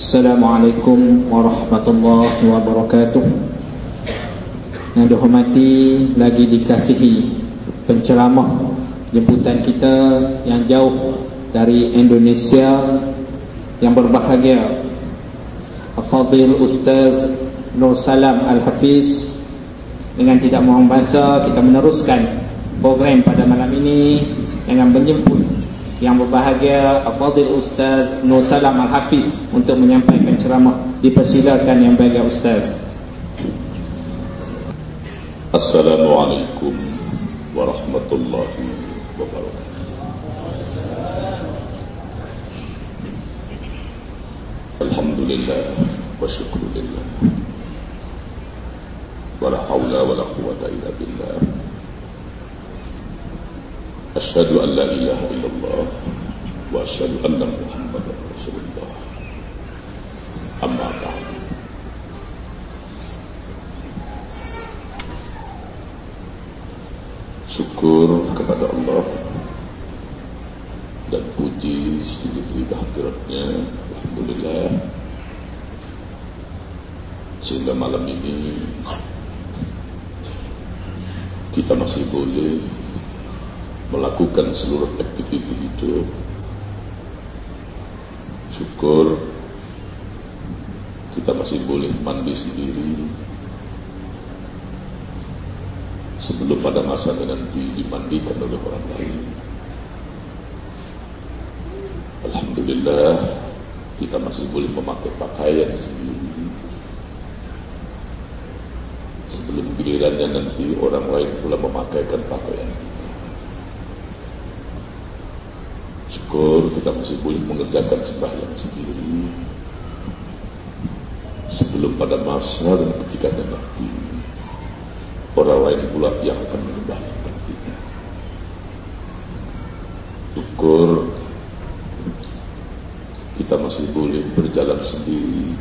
Assalamualaikum warahmatullahi wabarakatuh. Yang dihormati lagi dikasihi penceramah jemputan kita yang jauh dari Indonesia yang berbahagia. Fadil Ustaz Nur Salam Al-Hafiz. Dengan tidak mohon bahasa kita meneruskan program pada malam ini dengan menjemput yang berbahagia Fadil Ustaz Nur Salam Al-Hafiz untuk menyampaikan ceramah dipersilakan yang bahagia Ustaz. Assalamualaikum warahmatullahi wabarakatuh. Alhamdulillah wa syukrulillah. Wa la hawla wa la quwata illa billah أشهد أن لا إله إلا الله وأشهد أن محمدا رسول الله أما بعد syukur kepada Allah dan puji setinggi kehadiratnya Alhamdulillah sehingga malam ini kita masih boleh melakukan seluruh aktiviti itu syukur kita masih boleh mandi sendiri. Sebelum pada masa nanti dimandikan oleh orang lain. Alhamdulillah kita masih boleh memakai pakaian sendiri. Sebelum gilirannya nanti orang lain pula memakaikan pakaian syukur kita masih boleh mengerjakan sembahyang sendiri. Sebelum pada masa dan ketika nanti orang lain pula yang akan menyembahkan kita. Syukur kita masih boleh berjalan sendiri.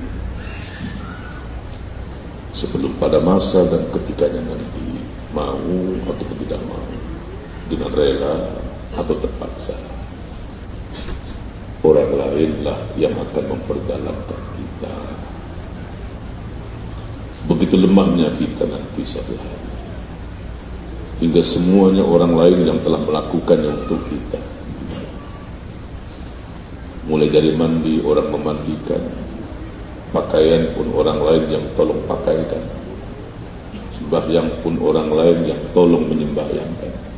Sebelum pada masa dan ketikanya nanti mau atau tidak mau dengan rela atau terpaksa orang lainlah yang akan memperjalankan kita. Begitu lemahnya kita nanti satu hari. Hingga semuanya orang lain yang telah melakukannya untuk kita. Mulai dari mandi orang memandikan. Pakaian pun orang lain yang tolong pakaikan. Sembahyang pun orang lain yang tolong menyembahyangkan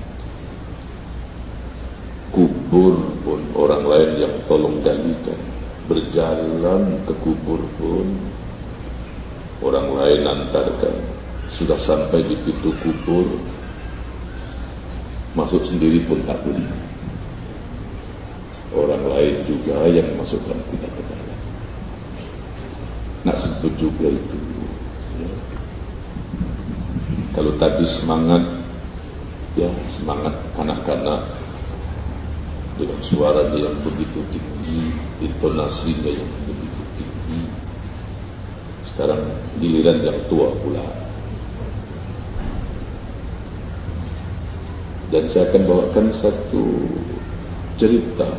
kubur pun orang lain tolong galikan berjalan ke kubur pun orang lain antarkan. Sudah sampai di pintu kubur masuk sendiri pun tak boleh orang lain juga yang masukkan kita ke dalam nak sebut juga itu ya. kalau tadi semangat ya semangat kanak-kanak dengan suara yang begitu tinggi, intonasinya yang begitu tinggi. Sekarang giliran yang tua pula. Dan saya akan bawakan satu cerita.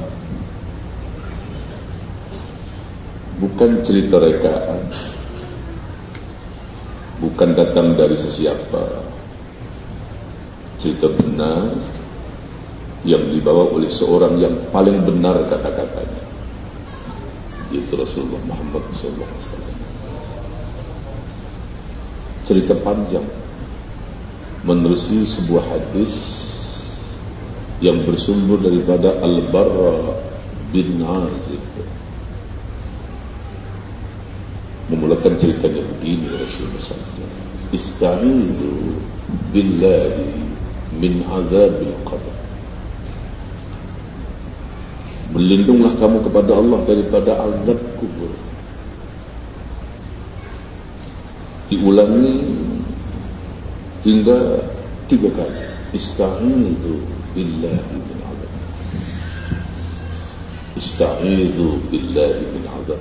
Bukan cerita rekaan. Bukan datang dari sesiapa. Cerita benar yang dibawa oleh seorang yang paling benar kata-katanya. Yaitu Rasulullah Muhammad SAW cerita panjang menerusi sebuah hadis yang bersumber daripada Al-Barra bin Azib memulakan ceritanya begini Rasulullah SAW Ista'izu billahi min azabil qabr Berlindunglah kamu kepada Allah daripada azab kubur. Diulangi hingga tiga kali. Ista'idhu billahi min azab. Ista'idhu billahi min azab.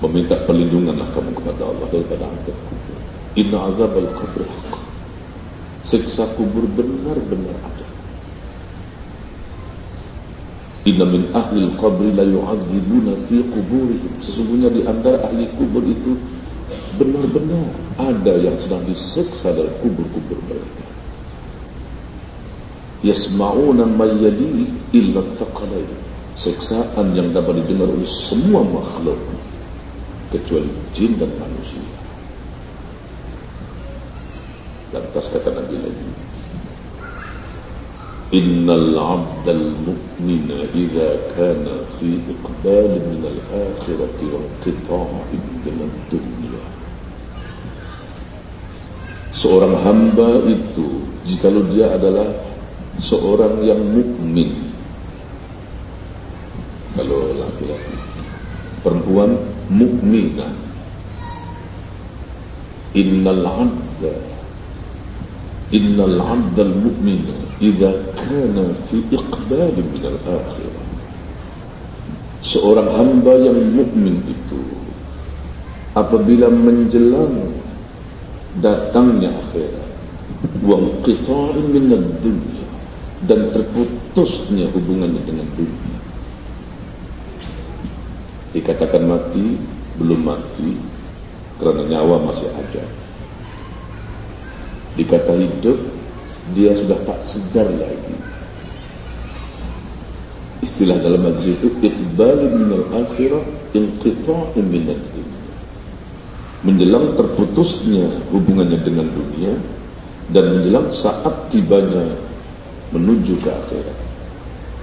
Meminta perlindunganlah kamu kepada Allah daripada azab kubur. Inna azab al-qabr haqq. Siksa kubur benar-benar ada. Inna min ahli al-qabri la yu'adzibuna fi quburihim. Sesungguhnya di antara ahli kubur itu benar-benar ada yang sedang diseksa dalam kubur-kubur mereka. Yasma'una ma yali illa thaqalain. Seksaan yang dapat didengar oleh semua makhluk kecuali jin dan manusia. Lantas kata Nabi lagi, إن العبد المؤمن إذا كان في إقبال من الآخرة وانقطاع من الدنيا Seorang hamba itu Jikalau dia adalah Seorang yang mukmin, Kalau laki-laki Perempuan mukminah Innal abda Innal abda al-mu'mina jika kana fi iqbal min al-akhirah seorang hamba yang mukmin itu apabila menjelang datangnya akhirat wa inqita'in min dunya dan terputusnya hubungannya dengan dunia. Dikatakan mati belum mati kerana nyawa masih ada. Dikata hidup dia sudah tak sedar lagi. Istilah dalam hadis itu iqbal min al-akhirah inqita'in min ad-dunya. Menjelang terputusnya hubungannya dengan dunia dan menjelang saat tibanya menuju ke akhirat.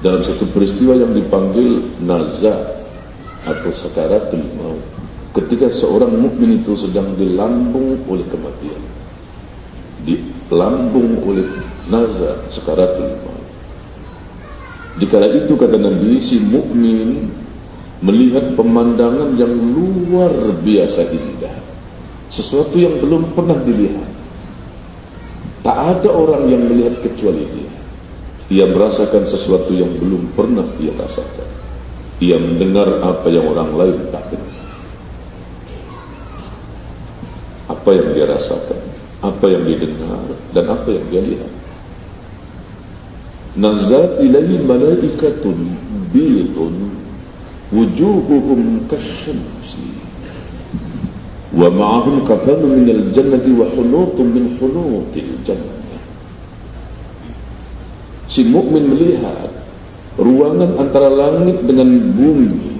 Dalam satu peristiwa yang dipanggil nazar atau sakaratul maut. Ketika seorang mukmin itu sedang dilambung oleh kematian. Lambung oleh nazar sekaratul maut. Dikala itu kata Nabi si mukmin melihat pemandangan yang luar biasa indah. Sesuatu yang belum pernah dilihat. Tak ada orang yang melihat kecuali dia. Ia merasakan sesuatu yang belum pernah ia rasakan. Ia mendengar apa yang orang lain tak dengar. Apa yang dia rasakan? Apa yang dia dengar dan apa yang dia lihat. Nazat ilaihi malaikatun bidun wujuhuhum kasyamsi wa ma'ahum kafanu min al-jannati wa hunutun min hunutil jannah. Si mukmin melihat ruangan antara langit dengan bumi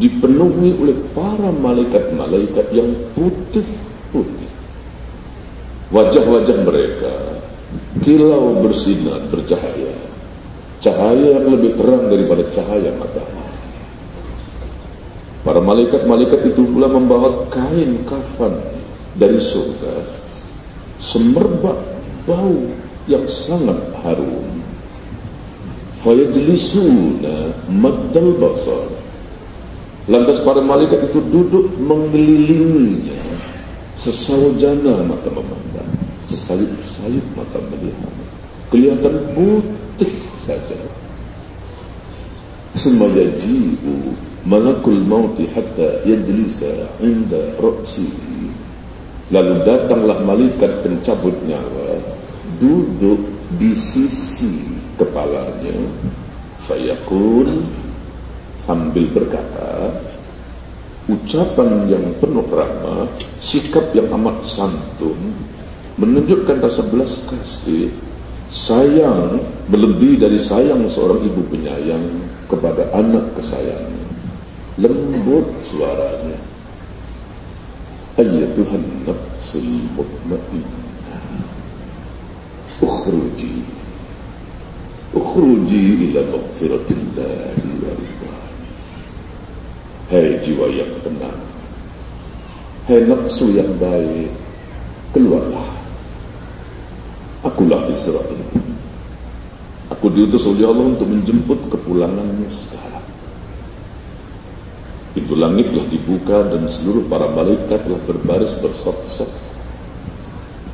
dipenuhi oleh para malaikat-malaikat yang putih-putih wajah-wajah mereka kilau bersinar bercahaya. Cahaya yang lebih terang daripada cahaya matahari. Para malaikat-malaikat itu pula membawa kain kafan dari surga semerbak bau yang sangat harum. Fayajlisuna maddal basar. Lantas para malaikat itu duduk mengelilinginya Sesaujana mata memandang Sesalip-salip mata melihat. Kelihatan putih saja. Semaya ji'u Malakul mauti hatta yajlisa Inda roksi. Lalu datanglah malaikat pencabut nyawa Duduk di sisi kepalanya. Fayaqul Sambil berkata ucapan yang penuh rahmat, sikap yang amat santun, menunjukkan rasa belas kasih, sayang melebihi dari sayang seorang ibu penyayang kepada anak kesayang. Lembut suaranya. Tuhan nafsul mutmainnah. Ukhruji. Ukhruji ila maghfiratillahi wa Hai jiwa yang tenang. Hai nafsu yang baik Keluarlah. Akulah Israel. Aku diutus oleh Allah untuk menjemput kepulanganmu sekarang. Pintu langit telah dibuka dan seluruh para malaikat telah berbaris bersot-sot.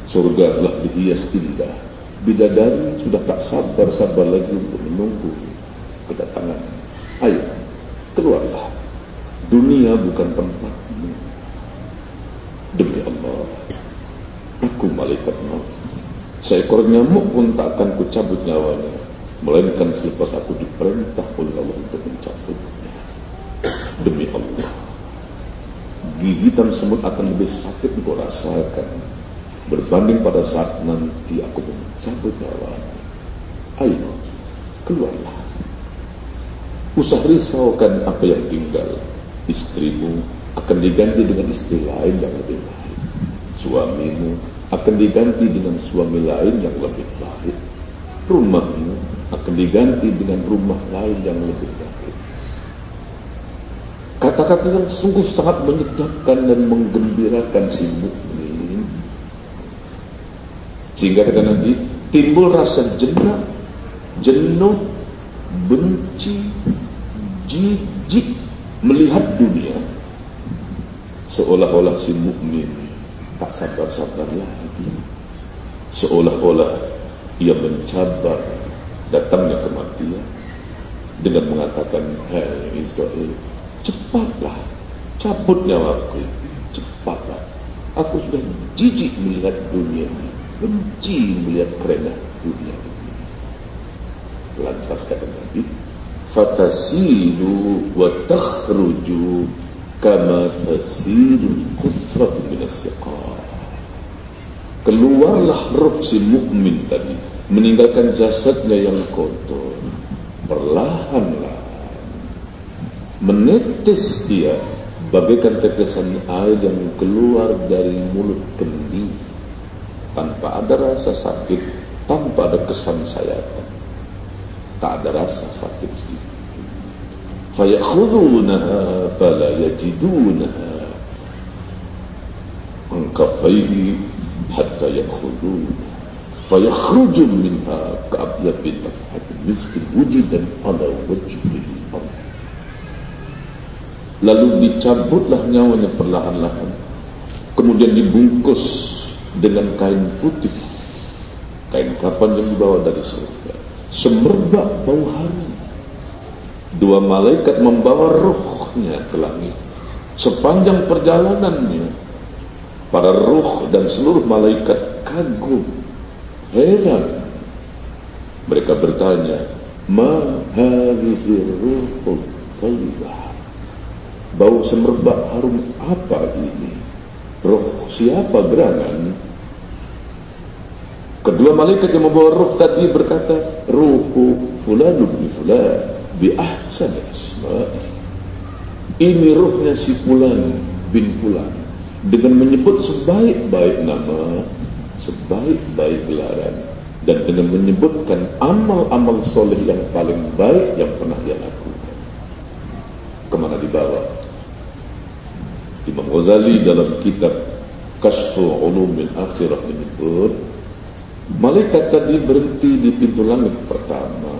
Surga telah dihias indah. Bidadari sudah tak sabar-sabar lagi untuk menunggu kedatangan. Ayo, keluarlah Dunia bukan tempatmu. Demi Allah, aku malaikat maut. Seekor nyamuk pun tak akan kucabut nyawanya. melainkan selepas aku diperintah oleh Allah untuk mencabutnya. Demi Allah, gigitan semut akan lebih sakit kau rasakan berbanding pada saat nanti aku mencabut nyawa. Ayo, keluarlah. Usah risaukan apa yang tinggal. Istrimu akan diganti dengan istri lain yang lebih baik. Suamimu akan diganti dengan suami lain yang lebih baik. Rumahmu akan diganti dengan rumah lain yang lebih baik. Kata-kata yang sungguh sangat menyedapkan dan menggembirakan si mukmin. Sehingga kata Nabi, timbul rasa jenak, jenuh, benci, jijik melihat dunia seolah-olah si mukmin tak sabar-sabar lagi. Seolah-olah ia mencabar datangnya kematian dengan mengatakan hai Israel cepatlah cabut nyawaku cepatlah. Aku sudah jijik melihat dunia ini benci melihat kerenah dunia ini. Lantas kata Nabi fatasilu wa takhruju kama tasilu qutratu minas keluarlah roh si mukmin tadi meninggalkan jasadnya yang kotor. Perlahan-lahan menetes dia bagaikan tetesan air yang keluar dari mulut kendi. Tanpa ada rasa sakit tanpa ada kesan sayatan tak ada rasa sakit sedikit. Fayakhudhunaha fala yajidunaha. An kaffaihi hatta yakhudhunaha fayakhruju minha ka'abyabil nafhatin miskin wujidan ala wajhil lalu dicabutlah nyawanya perlahan-lahan. Kemudian dibungkus dengan kain putih kain kafan yang dibawa dari surga semerbak bau harum. Dua malaikat membawa ruhnya ke langit. Sepanjang perjalanannya para ruh dan seluruh malaikat kagum heran. Mereka bertanya ma ruhul thayyibah bau semerbak harum apa ini? Roh siapa gerangan Kedua malaikat yang membawa roh tadi berkata, Ruhu fulan bin fulan bi ahsani asma'i. Ini rohnya si fulan bin fulan dengan menyebut sebaik-baik nama, sebaik-baik gelaran dan dengan menyebutkan amal-amal soleh yang paling baik yang pernah dia lakukan. Ke mana dibawa? Imam Ghazali dalam kitab Kasfu Ulumil Akhirah menyebut Malaikat tadi berhenti di pintu langit pertama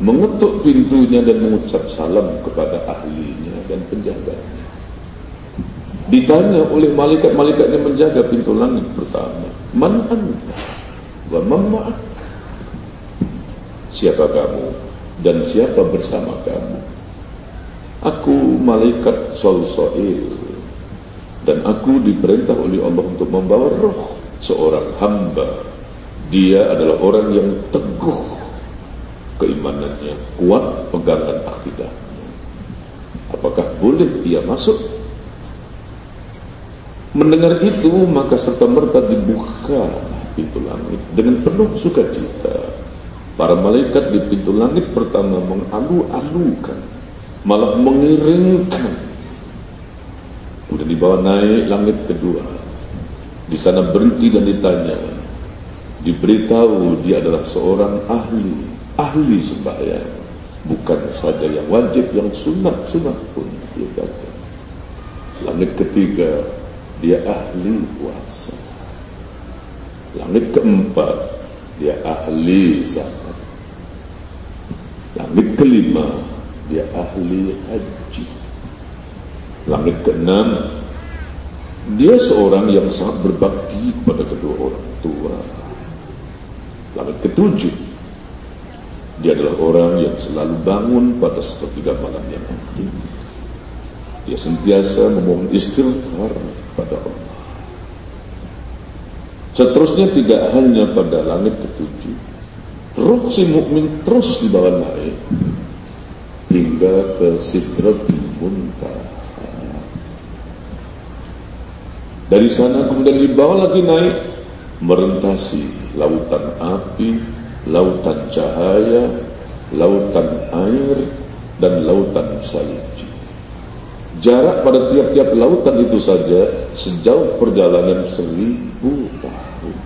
Mengetuk pintunya dan mengucap salam kepada ahlinya dan penjaganya. Ditanya oleh malaikat-malaikat yang menjaga pintu langit pertama Man anta wa mamma'ak Siapa kamu dan siapa bersama kamu? Aku malaikat Sol Dan aku diperintah oleh Allah untuk membawa roh seorang hamba. Dia adalah orang yang teguh keimanannya kuat pegangan akidahnya. Apakah boleh ia masuk? Mendengar itu maka serta merta dibuka pintu langit dengan penuh sukacita. Para malaikat di pintu langit pertama mengalu-alukan malah mengiringkan. Kemudian dibawa naik langit kedua di sana berhenti dan ditanya. Diberitahu dia adalah seorang ahli, ahli sembahyang. Bukan saja yang wajib, yang sunat-sunat pun dia kata. Langit ketiga, dia ahli puasa. Langit keempat, dia ahli zakat. Langit kelima, dia ahli haji. Langit keenam, dia seorang yang sangat berbakti kepada kedua orang tua. Langit ketujuh, dia adalah orang yang selalu bangun pada sepertiga malam yang akhir. Dia sentiasa memohon istighfar pada Allah. Seterusnya tidak hanya pada langit ketujuh, Roh si mukmin terus dibawa naik hingga ke Sidratul Muntaha. Dari sana kemudian dibawa lagi naik merentasi lautan api, lautan cahaya, lautan air, dan lautan salji. Jarak pada tiap-tiap lautan itu saja sejauh perjalanan seribu tahun.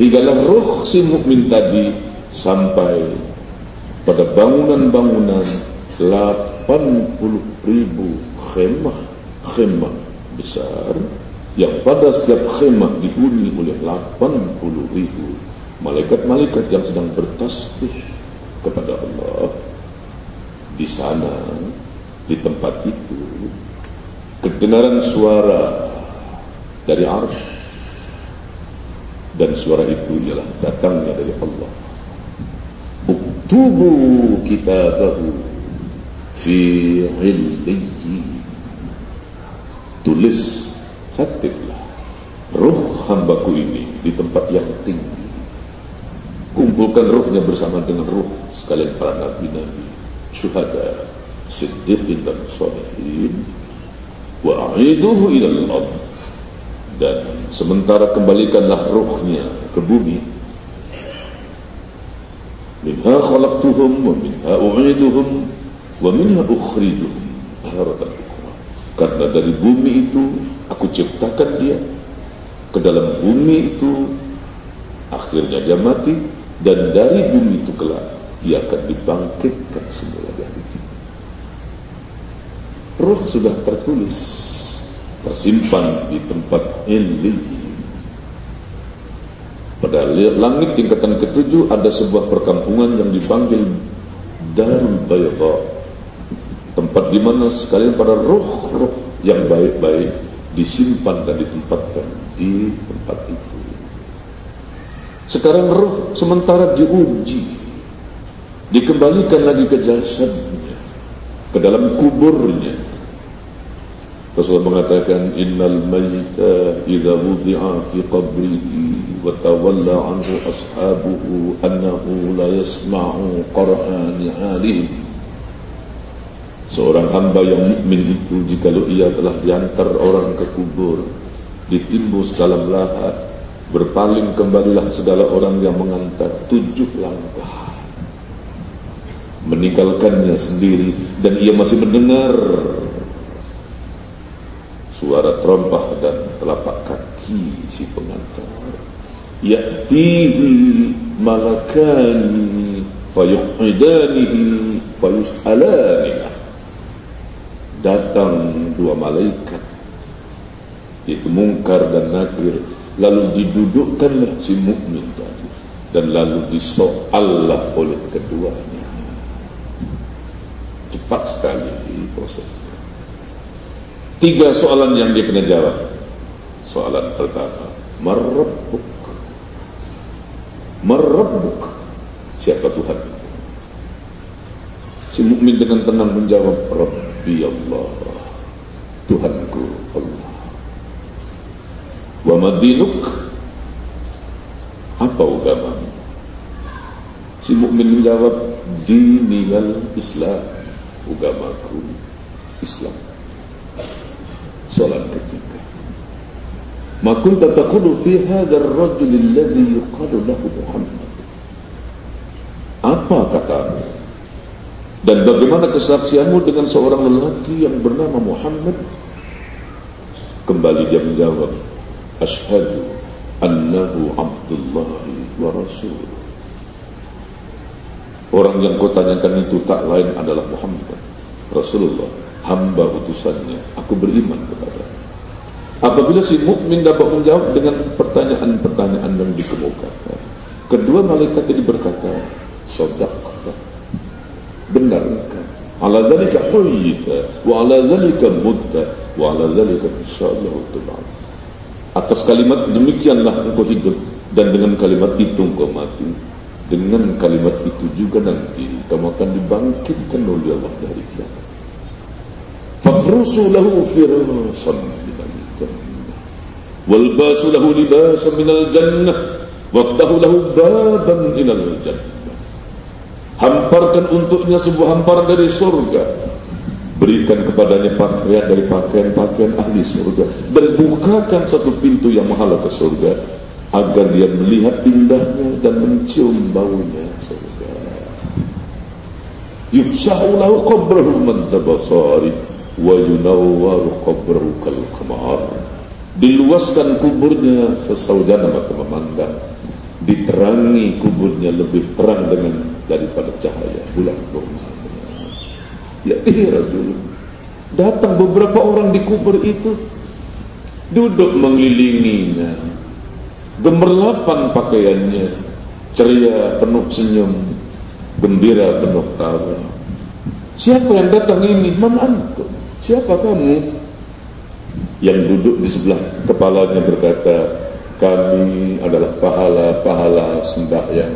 Hinggalah roh si mukmin tadi sampai pada bangunan-bangunan 80 ribu khemah khemah besar yang pada setiap khemah dihuni oleh 80 ribu malaikat-malaikat yang sedang bertasbih kepada Allah. Di sana di tempat itu kedengaran suara dari arsh. Dan suara itu ialah datangnya dari Allah. Uktubu kitabahu fi illiyi tulis catatlah ruh hambaku ini di tempat yang tinggi. Kumpulkan ruhnya bersama dengan ruh sekalian para nabi-nabi syuhada siddiqin dan salihin. Wa a'iduhu ila al dan sementara kembalikanlah ruhnya ke bumi. Minha khalaqtuhum wa minha u'iduhum wa minha ukhrijuhum. Taratan ukhra karena dari bumi itu aku ciptakan dia ke dalam bumi itu akhirnya dia mati dan dari bumi itu kelak dia akan dibangkitkan semula dari Ruh sudah tertulis, tersimpan di tempat ini. Pada langit tingkatan ketujuh ada sebuah perkampungan yang dipanggil Darul Bayda. Tempat di mana sekalian para roh-roh yang baik-baik disimpan dan ditempatkan di tempat itu. Sekarang roh sementara diuji, dikembalikan lagi ke jasadnya, ke dalam kuburnya, Rasulullah mengatakan innal mayta idza wudi'a fi qabrihi wa tawalla anhu ashabuhu annahu la yasma'u qur'ani alihim Seorang hamba yang mukmin itu jikalau ia telah diantar orang ke kubur ditimbus dalam lahat berpaling kembalilah segala orang yang mengantar tujuh langkah. Meninggalkannya sendiri dan ia masih mendengar suara terompah dan telapak kaki si pengantar. Ya'tihi malakani fayu'idanihi fayus'alanihi datang dua malaikat yaitu mungkar dan nakir lalu didudukkanlah si mukmin tadi dan lalu disoallah oleh keduanya cepat sekali proses Tiga soalan yang dia kena jawab. Soalan pertama, Merabbuk. Merabbuk. Siapa Tuhan? Si mukmin dengan tenang menjawab, Rabbi Allah. Tuhanku Allah. Wa madinuk. Apa agamamu? Si mukmin menjawab, Diniyal Islam. Agamaku Islam solat ketiga. Ma kunta taqulu fi hadha ar-rajul alladhi yuqalu lahu Muhammad. Apa katamu? Dan bagaimana kesaksianmu dengan seorang lelaki yang bernama Muhammad? Kembali dia menjawab, Ashhadu annahu Abdullah wa Rasul. Orang yang kau tanyakan itu tak lain adalah Muhammad, Rasulullah hamba utusannya aku beriman kepada apabila si mukmin dapat menjawab dengan pertanyaan-pertanyaan yang dikemukakan kedua malaikat tadi berkata sadaqta benar. Ala dhalika huyita wa ala dhalika mutta wa ala dhalika insyaallah atas kalimat demikianlah engkau hidup dan dengan kalimat itu engkau mati. Dengan kalimat itu juga nanti kamu akan dibangkitkan oleh Allah dari kiamat fafrusu lahu jannah, walbasu lahu libasan minal jannah waktahu lahu baban minal jannah hamparkan untuknya sebuah hamparan dari surga. Berikan kepadanya pakaian dari pakaian-pakaian ahli surga. Dan bukakan satu pintu yang menghalau ke surga agar dia melihat indahnya dan mencium baunya surga. Yufsahu lahu qabrahu madda basari wa yunawwaru qabrahu kal qamar. Diluaskan kuburnya sesaujana mata memandang diterangi kuburnya lebih terang dengan daripada cahaya bulan purnama ya rajul datang beberapa orang di kubur itu duduk mengelilinginya. Gemerlapan pakaiannya ceria penuh senyum gembira penuh tawa. Siapa yang datang ini? Man antum? Siapa kamu? Yang duduk di sebelah kepalanya berkata kami adalah pahala-pahala sembahyang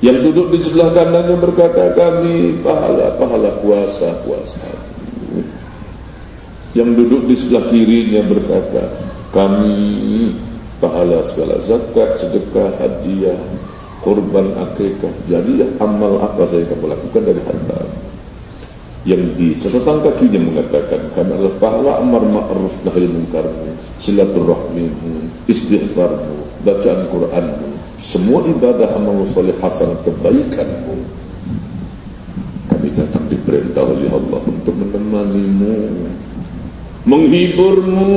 yang duduk di sebelah kanannya berkata kami pahala-pahala puasa-puasa yang duduk di sebelah kirinya berkata kami pahala segala zakat, sedekah, hadiah, korban akikah. Jadi amal apa saya kamu lakukan dari harta? Yang di catatan kakinya mengatakan kami adalah pahala amar ma'ruf nahi munkar, silaturahmimu, istighfarmu, bacaan Quranmu, semua ibadah amal soleh hasan kebaikanmu. Kami datang diperintah oleh Allah untuk menemanimu, menghiburmu,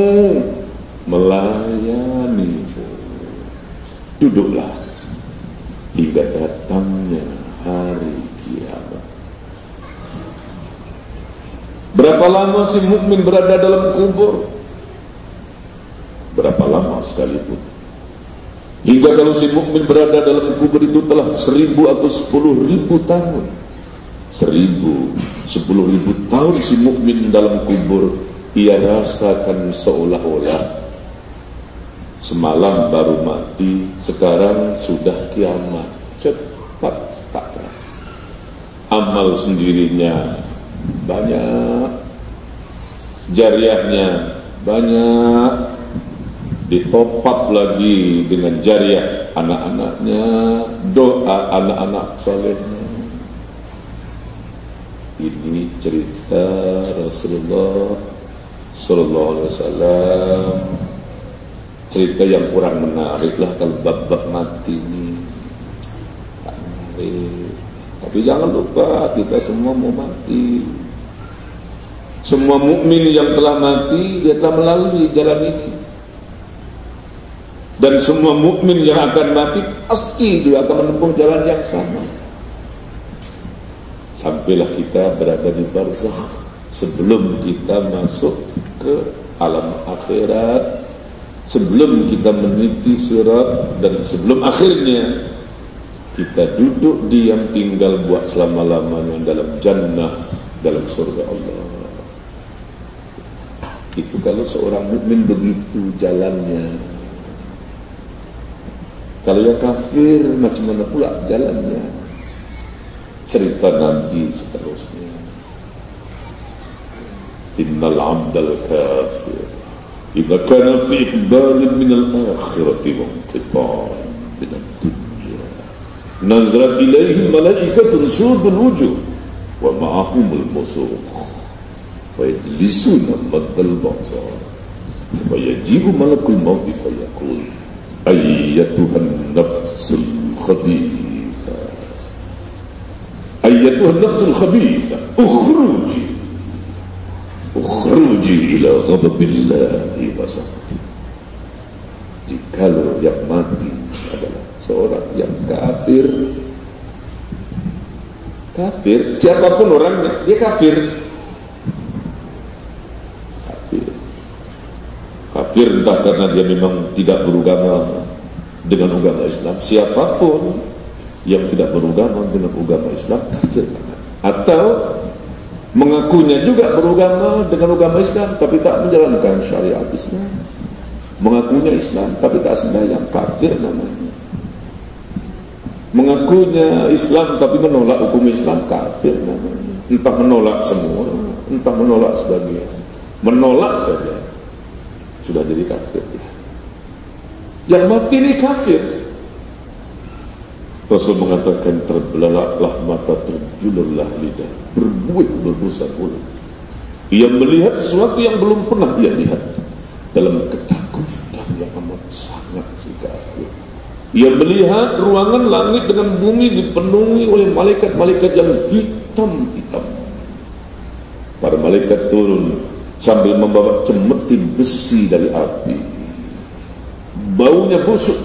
melayani duduklah hingga datangnya hari kiamat. Berapa lama si mukmin berada dalam kubur berapa lama sekalipun hingga kalau si mukmin berada dalam kubur itu telah seribu atau sepuluh ribu tahun seribu sepuluh ribu tahun si mukmin dalam kubur ia rasakan seolah-olah Semalam baru mati, sekarang sudah kiamat. Cepat tak terasa. Amal sendirinya banyak, jariahnya banyak, ditopap lagi dengan jariah anak-anaknya, doa anak-anak solehnya. Ini cerita Rasulullah Sallallahu Alaihi Wasallam. Cerita yang kurang menarik lah kalau bab-bab mati ini. Tapi jangan lupa kita semua mau mati. Semua mukmin yang telah mati dia telah melalui jalan ini dan semua mukmin yang akan mati pasti dia akan menempuh jalan yang sama. Sampailah kita berada di barzakh sebelum kita masuk ke alam akhirat sebelum kita meniti surat dan sebelum akhirnya kita duduk diam tinggal buat selama-lamanya dalam jannah dalam surga Allah. Itu kalau seorang mukmin begitu jalannya kalau yang kafir macam mana pula jalannya? Cerita Nabi seterusnya. Innal abdal kafir. إذا كان في إقبال من الآخرة وانقطاع من الدنيا نزل إليه ملائكة سود الوجوه ومعهم المسوخ فيجلسون مد البصر فيجيب ملك الموت فيقول Ayatuhan nafsul khabisa ayatuhan nafsul khabisa ukhruji ukhruji ila di wa sakti jikalau yang mati adalah seorang yang kafir. Kafir siapa pun orangnya dia kafir. Kafir entah karena dia memang tidak beragama dengan agama Islam. Siapa pun yang tidak beragama dengan agama Islam kafir atau mengakunya juga beragama dengan agama Islam tapi tak menjalankan syariat Islam. Mengakunya Islam tapi tak sembahyang kafir namanya. Mengakunya Islam tapi menolak hukum Islam kafir namanya. Entah menolak semua entah menolak sebagian. Menolak saja sudah jadi kafir Yang mati ini kafir. Rasul mengatakan terbelalaklah mata terjulurlah lidah berbuih berbusa mulut. Ia melihat sesuatu yang belum pernah ia lihat dalam ketakutan yang amat sangat kafir. Ia melihat ruangan langit dengan bumi dipenuhi oleh malaikat-malaikat yang hitam-hitam. Para malaikat turun sambil membawa cemeti besi dari api. Baunya busuk,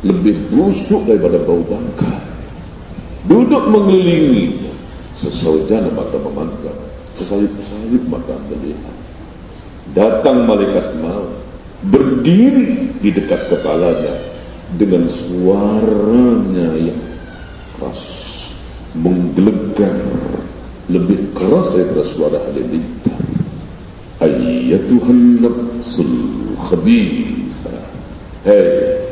lebih busuk daripada bau bangka. Duduk mengelilinginya, sesaujana mata memandang, sesalip-salip mata melihat. Datang malaikat maut, berdiri di dekat kepalanya dengan suaranya yang keras, menggelegar, lebih keras daripada suara halilintar. Ayyatuhan nafsul khabitha. Hei,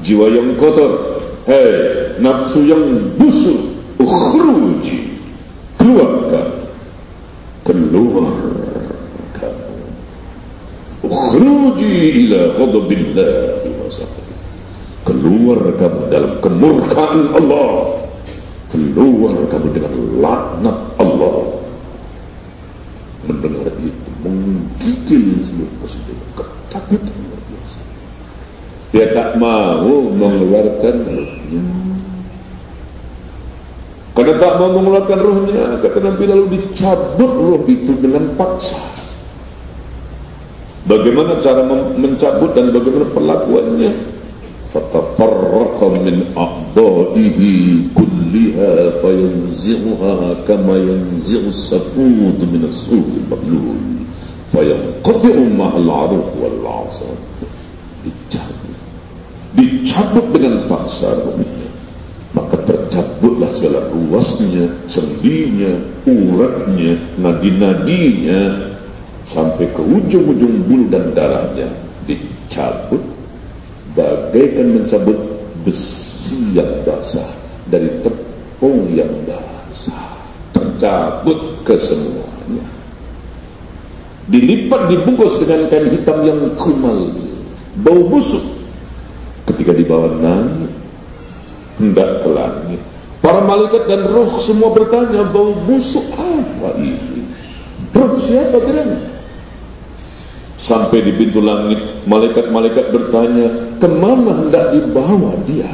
jiwa yang kotor. Hei, nafsu yang busuk. Ukhruji. Keluarkan. Keluar kamu. Ukhruji ila ghadabillahi wa Keluar kamu dalam kemurkaan Allah. Keluar kamu dengan laknat Allah. Mendengar itu menggigil seluruh kesulitan ketakutan luar biasa. Dia tak mau mengeluarkan rohnya. Karena tak mau mengeluarkan rohnya, kata Nabi lalu dicabut roh itu dengan paksa. Bagaimana cara mencabut dan bagaimana perlakuannya? فتفرق من أعضائه كلها فينزعها كما ينزع السفود من الصوف المبلول فينقطع مع العروق والعصا dicabut dicabut dengan paksa ruhnya maka tercabutlah segala ruasnya sendinya uratnya nadi-nadinya sampai ke ujung-ujung bulu dan darahnya dicabut bagaikan mencabut besi yang basah dari tepung yang basah tercabut kesemuanya dilipat dibungkus dengan kain hitam yang kumal bau busuk ketika dibawa naik hendak ke langit para malaikat dan roh semua bertanya bau busuk apa ini roh siapa kiranya Sampai di pintu langit, malaikat-malaikat bertanya, ke mana hendak dibawa dia?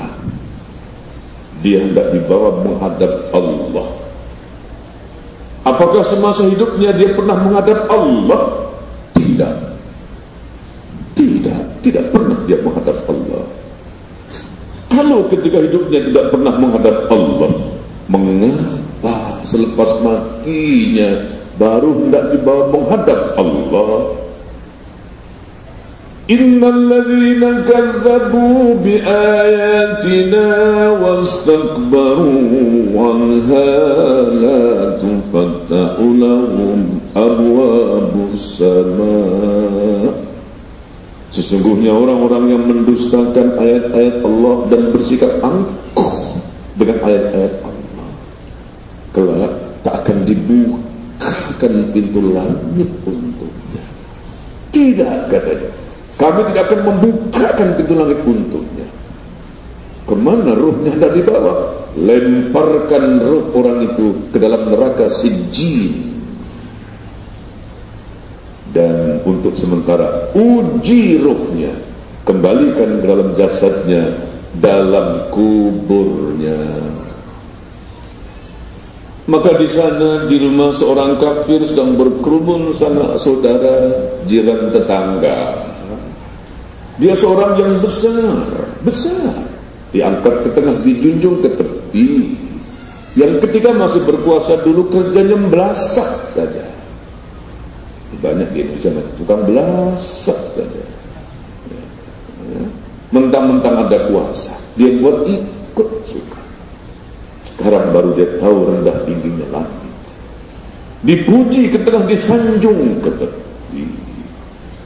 Dia hendak dibawa menghadap Allah. Apakah semasa hidupnya dia pernah menghadap Allah? Tidak. Tidak, tidak pernah dia menghadap Allah. Kalau ketika hidupnya tidak pernah menghadap Allah, mengapa selepas matinya baru hendak dibawa menghadap Allah? إن الذين كذبوا بآياتنا واستكبروا عنها لا تفتح لهم أبواب السماء Sesungguhnya orang-orang yang mendustakan ayat-ayat Allah dan bersikap angkuh dengan ayat-ayat Allah kelak tak akan dibukakan pintu langit untuknya. Tidak katanya. kami tidak akan membukakan pintu langit untuknya. Ke mana ruhnya hendak dibawa? Lemparkan ruh orang itu ke dalam neraka sijin. Dan untuk sementara uji ruhnya. Kembalikan ke dalam jasadnya. Dalam kuburnya. Maka di sana di rumah seorang kafir sedang berkerumun sana saudara jiran tetangga. Dia seorang yang besar, besar. Diangkat ke tengah, dijunjung ke tepi. Yang ketika masih berkuasa dulu kerjanya belasak saja. Banyak di Indonesia masih tukang belasak saja. Ya. Mentang-mentang ada kuasa, dia buat ikut suka. Sekarang baru dia tahu rendah tingginya langit. Dipuji ke tengah, disanjung ke tepi.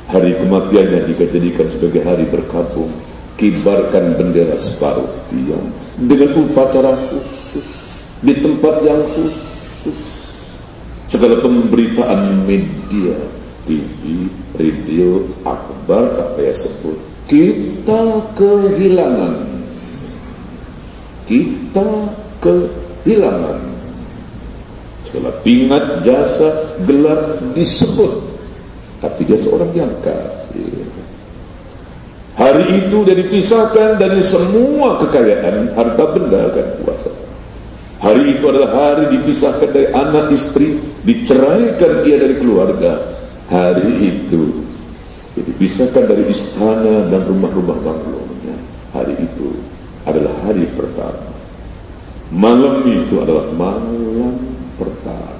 Hari kematiannya dijadikan sebagai hari berkabung. Kibarkan bendera separuh tiang dengan upacara khusus di tempat yang khusus. Segala pemberitaan media, TV, radio, akbar, tak payah sebut. kita kehilangan kita kehilangan segala pingat jasa gelar disebut tapi dia seorang yang kafir. Hari itu dia dipisahkan dari semua kekayaan harta benda dan kuasa. Hari itu adalah hari dipisahkan dari anak istri diceraikan dia dari keluarga. Hari itu dia dipisahkan dari istana dan rumah-rumah banglonya hari itu adalah hari pertama. Malam itu adalah malam pertama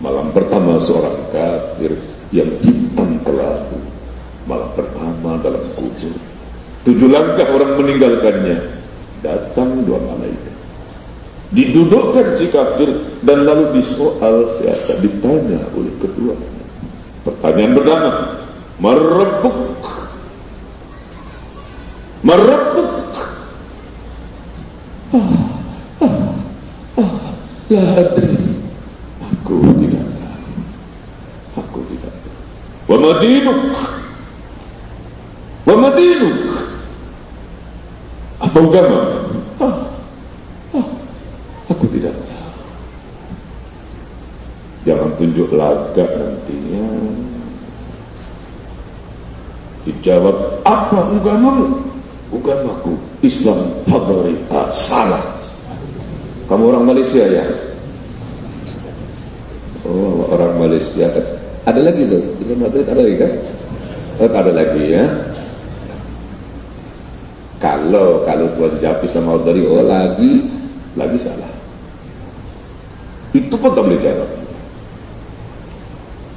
Malam pertama seorang kafir yang hitam kelabu. Malam pertama dalam kubur. Tujuh langkah orang meninggalkannya. Datang dua malaikat. Didudukkan si kafir dan lalu disoal siasa ditanya oleh keduanya. Pertanyaan pertama, merebuk, merebuk. Ah, ah, ah, la adri Aku tidak tahu. Aku tidak tahu. Wa madinuk. Apa agama? Ah, ah, aku tidak. Jangan tunjuk lagak nantinya. Dijawab, apa agamamu? Agamaku Islam hadari. Ah, salah. Kamu orang Malaysia ya? Oh, orang Malaysia. Ada lagi tuh, di Madrid ada lagi kan? Oh, ada lagi ya. Kalau kalau Tuan jawab Islam dari oh lagi lagi salah. Itu pun tak boleh jawab.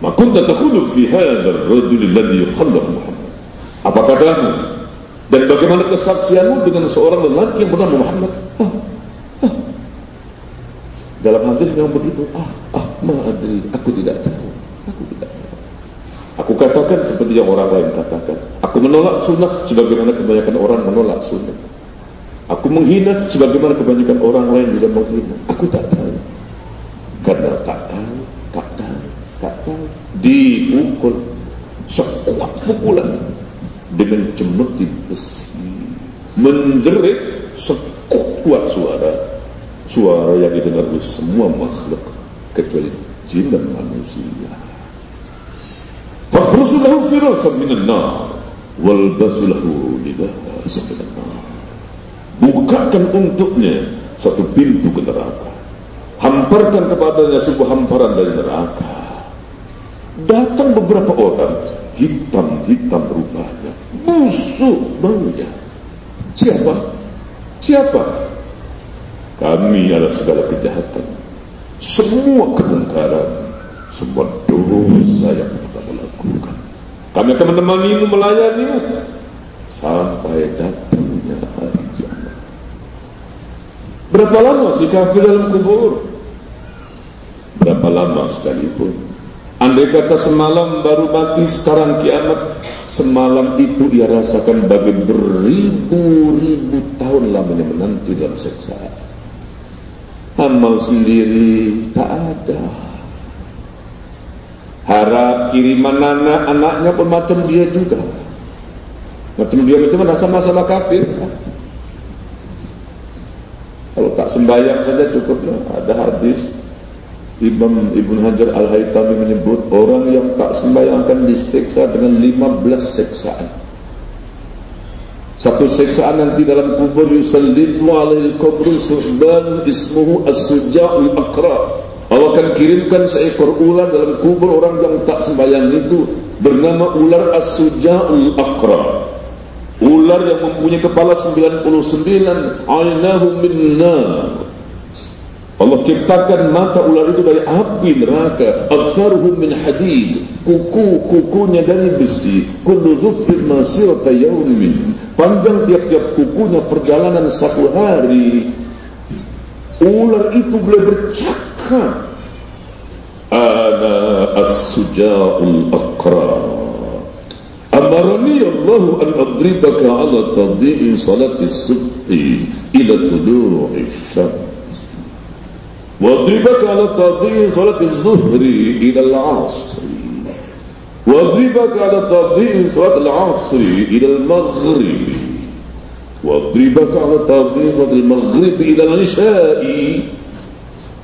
Ma kunta takhulu fi hadha ar-rajul alladhi yuqallahu Muhammad. Apa katamu? Dan bagaimana kesaksianmu dengan seorang lelaki yang bernama Muhammad? Ah, ah. Dalam hadis yang begitu, ah, ah, Ma'adri, aku tidak tahu. Aku katakan seperti yang orang lain katakan. Aku menolak sunnah sebagaimana kebanyakan orang menolak sunnah. Aku menghina sebagaimana kebanyakan orang lain juga menghina. Aku tak tahu. Karena tak tahu, tak tahu, tak tahu. Dipukul sekuat pukulan dengan cemeti besi. Menjerit sekuat suara. Suara yang didengar oleh semua makhluk kecuali jin dan manusia. Fafrusu lahu firasan minan nar minan. Bukakan untuknya satu pintu ke neraka. Hamparkan kepadanya sebuah hamparan dari neraka. Datang beberapa orang hitam-hitam rupanya, busuk baunya. Siapa? Siapa? Kami adalah segala kejahatan semua kemungkaran, semua dosa yang lakukan. Kami akan menemanimu, melayanimu sampai datangnya hari kiamat. Berapa lama si kafir dalam kubur? Berapa lama sekalipun? Andai kata semalam baru mati sekarang kiamat Semalam itu ia rasakan bagi beribu-ribu tahun lamanya menanti dalam seksaan amal sendiri tak ada harap kiriman anak anaknya pun macam dia juga. Macam dia macam mana? Sama-sama kafir kalau tak sembahyang saja cukuplah ada hadis Imam Ibn Hajar Al-Haytami menyebut orang yang tak sembahyang akan diseksa dengan 15 seksaan satu seksaan nanti dalam kubur yusallitu alaihi kubur suhban ismuhu as-suja'ul aqra. Allah akan kirimkan seekor ular dalam kubur orang yang tak sembahyang itu bernama ular as-suja'ul aqra. Ular yang mempunyai kepala 99 ainahu min nar. Allah ciptakan mata ular itu dari api neraka. Aktharuhum min hadid. Kuku-kukunya dari besi. Kullu dhufrin masirata yawmin panjang tiap-tiap kukunya perjalanan satu hari ular itu boleh bercakap أنا السجاع الأقرى أمرني الله أن أضربك على تضيء صلاة الصبح إلى طلوع الشمس. وأضربك على تضيء صلاة الظهر إلى العصر. وأضربك على تضيء صلاة العصر إلى المغرب. وأضربك على تضيء صلاة المغرب إلى العشاء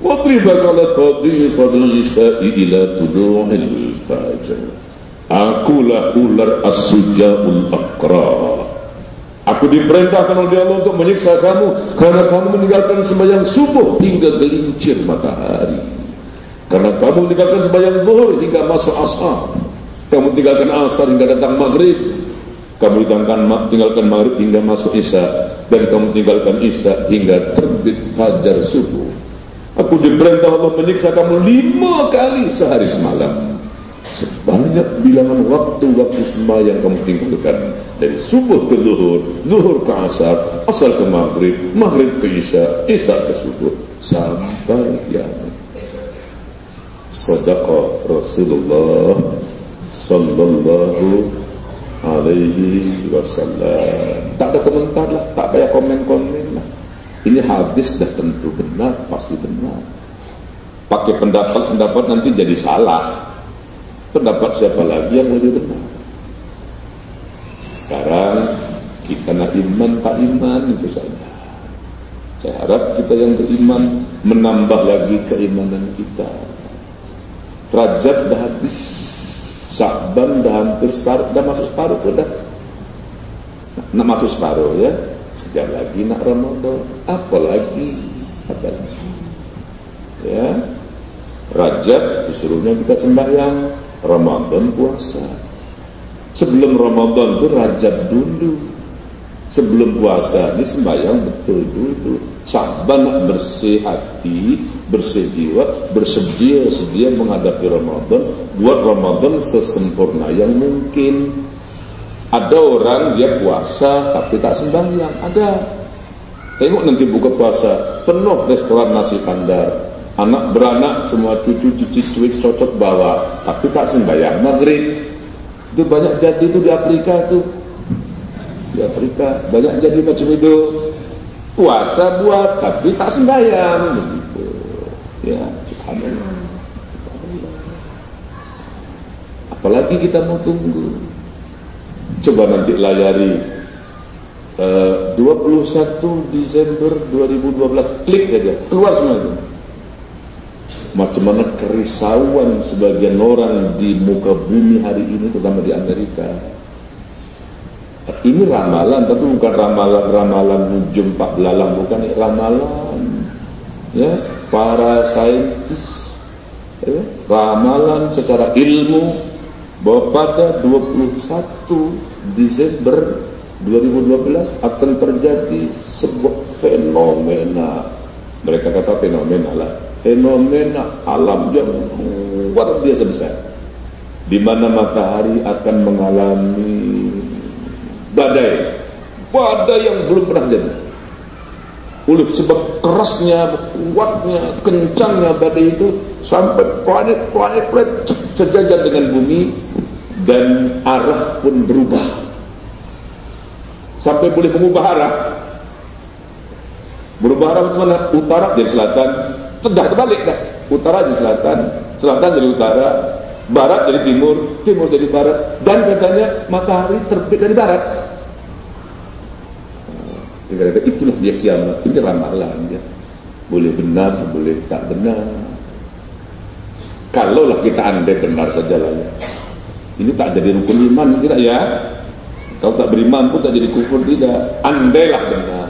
واضربك على تضيء صلاة العشاء إلى طلوع الفجر Akulah ular as-suja'ul akra Aku diperintahkan oleh Allah untuk menyiksa kamu Karena kamu meninggalkan sembahyang subuh hingga gelincir matahari Karena kamu meninggalkan sembahyang zuhur hingga masuk asar kamu tinggalkan asar hingga datang maghrib kamu tinggalkan, tinggalkan maghrib hingga masuk isya dan kamu tinggalkan isya hingga terbit fajar subuh aku diperintah Allah menyiksa kamu lima kali sehari semalam sebanyak bilangan waktu-waktu yang kamu tinggalkan dari subuh ke zuhur, zuhur ke asar, asar ke maghrib, maghrib ke isya, isya ke subuh sampai kiamat. Sadaqa Rasulullah sallallahu alaihi wasallam. Tak ada komentar lah, tak payah komen-komen. Ini hadis dah tentu benar, pasti benar. Pakai pendapat-pendapat nanti jadi salah. Pendapat siapa lagi yang lebih benar? Sekarang kita nak iman tak iman itu saja. Saya harap kita yang beriman menambah lagi keimanan kita. Rajat dah habis Syakban dah hampir separuh, dah masuk separuh dah. Nak masuk separuh ya. Sekejap lagi nak Ramadan. Apa lagi? Apa? Ya. Rajab disuruhnya kita sembahyang. Ramadan puasa. Sebelum Ramadan tu Rajab dulu. Sebelum puasa ini sembahyang betul dulu. Sabar nak bersih hati, bersih jiwa, bersedia sedia menghadapi Ramadan, buat Ramadan sesempurna yang mungkin. Ada orang dia puasa tapi tak sembahyang, ada. Tengok nanti buka puasa, penuh restoran nasi kandar. Anak beranak semua cucu cici cuit cocok bawa, tapi tak sembahyang maghrib. Itu banyak jadi itu di Afrika itu. Di Afrika banyak jadi macam itu puasa buat tapi tak sembahyang ya subhanallah apalagi kita mau tunggu coba nanti layari uh, 21 Desember 2012 klik aja keluar semua itu. Macam mana kerisauan sebagian orang di muka bumi hari ini terutama di Amerika. Ini ramalan tapi bukan ramalan-ramalan nujum pak belalang bukan ramalan. Ya para saintis ya, ramalan secara ilmu bahwa pada 21 Desember 2012 akan terjadi sebuah fenomena. Mereka kata fenomena lah. Fenomena alam yang luar biasa besar. Di mana matahari akan mengalami badai. Badai yang belum pernah jadi oleh sebab kerasnya, kuatnya, kencangnya badai itu sampai planet-planet sejajar dengan bumi dan arah pun berubah sampai boleh mengubah arah berubah arah bagaimana? utara jadi selatan tedah terbalik dah utara jadi selatan selatan jadi utara barat jadi timur timur jadi barat dan katanya matahari terbit dari barat itulah dia kiamat. Ini ramalan dia. Boleh benar, boleh tak benar. Kalaulah kita andai benar saja lah ya. Ini tak jadi rukun iman tidak ya? Kalau tak beriman pun tak jadi kufur tidak. Andailah benar.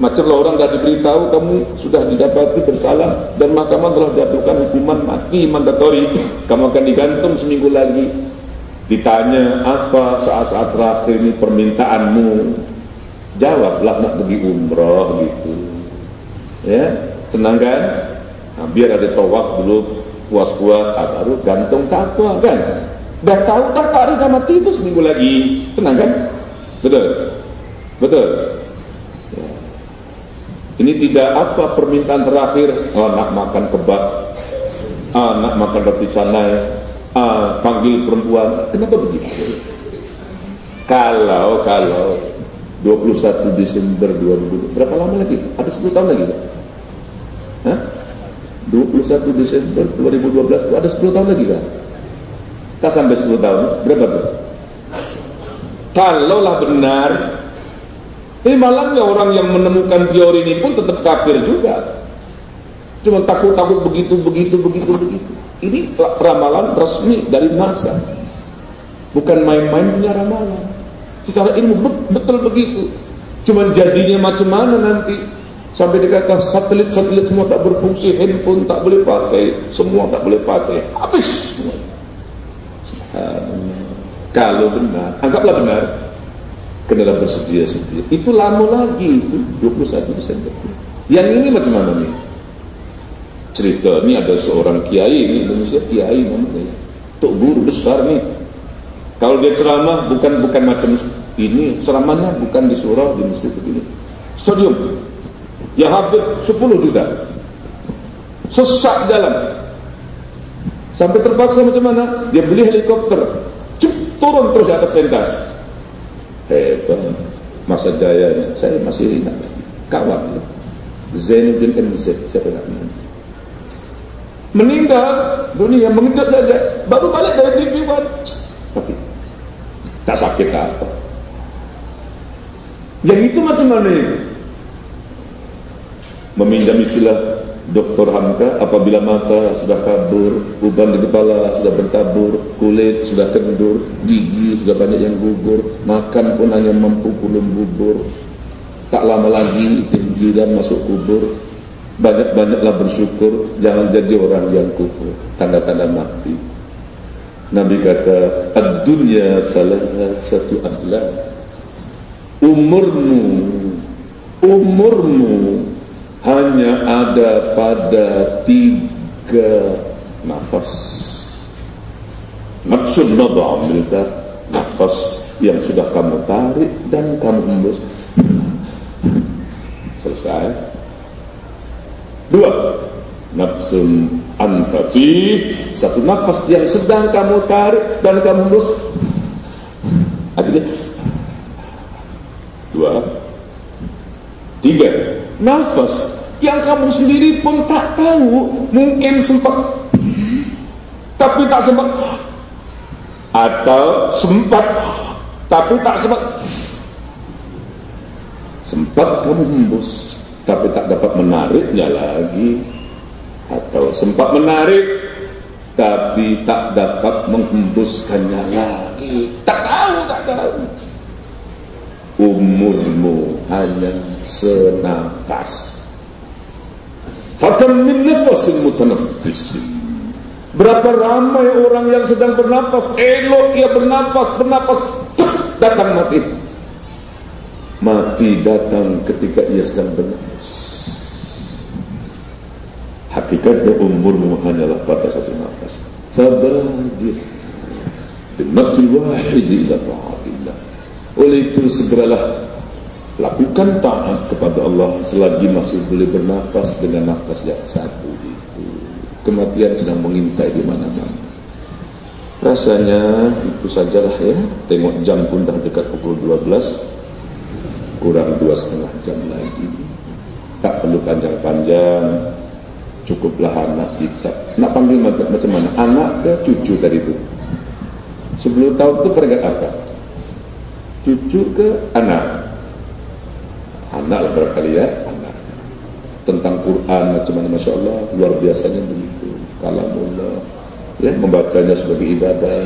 Macamlah orang dah diberitahu kamu sudah didapati bersalah dan mahkamah telah jatuhkan hukuman mati mandatori. Kamu akan digantung seminggu lagi ditanya apa saat-saat terakhir ini permintaanmu jawablah nak pergi umroh gitu ya senang kan nah, biar ada tawaf dulu puas-puas ah, baru gantung takwa kan? Dah tahu tak hari dah mati itu seminggu lagi. Senang kan? Betul? Betul? Ya. ini tidak apa permintaan terakhir. Oh makan kebab. Ah, makan roti canai. Uh, panggil perempuan. Kenapa begitu? Kalau kalau. 21 Desember 2020 berapa lama lagi? Ada 10 tahun lagi kan? Hah? 21 Desember 2012 itu ada 10 tahun lagi kan Tak sampai 10 tahun. Berapa tuh? Kalaulah benar, ini malangnya orang yang menemukan teori ini pun tetap kafir juga. Cuma takut-takut begitu, begitu, begitu, begitu. Ini ramalan resmi dari NASA. Bukan main-main punya ramalan. Secara ilmu betul begitu. Cuma jadinya macam mana nanti Sampai dikata satelit-satelit semua tak berfungsi, handphone tak boleh pakai, semua tak boleh pakai. Habis semua. Kalau benar, anggaplah benar, kenalah bersedia-sedia. Itu lama lagi, itu 21 Desember. Yang ini macam mana nih? Cerita ini ada seorang kiai ini Indonesia kiai namanya. Tok guru besar nih. Kalau dia ceramah bukan bukan macam ini, ceramahnya bukan di surau di masjid begini. Stadium yang hampir 10 juta. Sesak jalan. Sampai terpaksa macam mana? Dia beli helikopter. Cuk turun terus di atas pentas. Hebat. Masa jaya saya masih ingat. Kawan. Zainuddin MZ siapa namanya meninggal dunia mengejut saja. Baru balik dari TV One. Tapi tak sakit apa. Yang itu macam mana itu meminjam istilah Dr. Hamka apabila mata sudah kabur, uban di kepala sudah berkabur, kulit sudah kendur, gigi sudah banyak yang gugur, makan pun hanya mampu kulum bubur. Tak lama lagi dan masuk kubur. Banyak-banyaklah bersyukur, jangan jadi orang yang kufur. Tanda-tanda mati. Nabi kata, "Ad-dunya salah satu aslah." Umurmu, umurmu hanya ada pada tiga nafas. Maksud nada milta nafas yang sudah kamu tarik dan kamu hembus. Selesai. Dua. Nafsun antafi satu nafas yang sedang kamu tarik dan kamu hembus. Artinya dua. Tiga nafas yang kamu sendiri pun tak tahu mungkin sempat. Tapi tak sempat. Atau sempat. Tapi tak sempat. Sempat kamu hembus tapi tak dapat menariknya lagi. Atau sempat menarik tapi tak dapat menghembuskannya lagi. Tak tahu tak tahu. Umurmu hanya senafas fakam min nafasin mutanaffisin berapa ramai orang yang sedang bernafas elok ia bernafas bernafas datang mati. Mati datang ketika ia sedang bernafas hakikatnya umurmu hanyalah pada satu nafas. Fabadir. Bin nafsil wahidi ila ta'atillah. Oleh itu segeralah lakukan taat kepada Allah selagi masih boleh bernafas dengan nafas yang satu itu. Kematian sedang mengintai di mana-mana. Rasanya itu sajalah ya. Tengok jam pun dah dekat pukul 12. Kurang dua setengah jam lagi. Tak perlu panjang-panjang. Cukuplah anak kita. Nak panggil macam, macam mana? Anak ke cucu tadi itu? Sebelum tahun itu peringkat apa? cucu ke anak anak lah barangkali ya anak. Tentang Quran macam mana Masya Allah luar biasanya begitu. Kalamullah. Ya membacanya sebagai ibadah.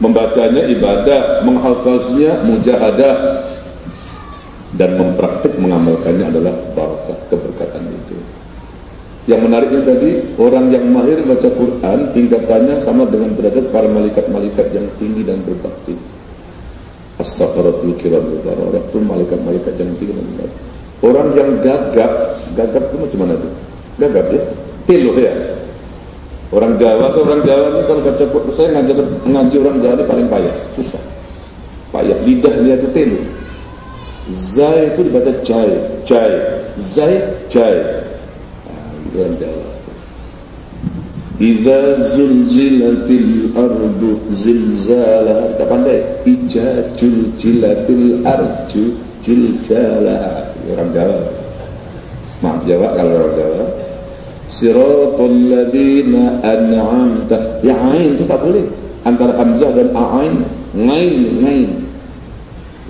Membacanya ibadah menghafaznya mujahadah. Dan mempraktik mengamalkannya adalah barakah keberkatan itu. Yang menariknya tadi orang yang mahir baca Quran tingkatannya sama dengan derajat para malaikat-malaikat yang tinggi dan berbakti As-safaratul kiram bararah itu malaikat-malaikat yang tinggi Orang yang gagap, gagap itu macam mana itu? Gagap ya? Telo ya? Orang Jawa, seorang Jawa ini kalau baca saya ngajar ngaji orang Jawa ini paling payah, susah. Payah, lidah dia itu telo. Zai itu dibaca jai, jai, zai, jai. Nah, orang Jawa. Iza zulzilatil ardu zilzala Kita pandai Ija juljilatil ardu jiljala Orang Jawa Maaf Jawa kalau orang Jawa Siratul ladina an'amta. Ya ain itu tak boleh. Antara hamzah dan a'ain, ngain, ngain.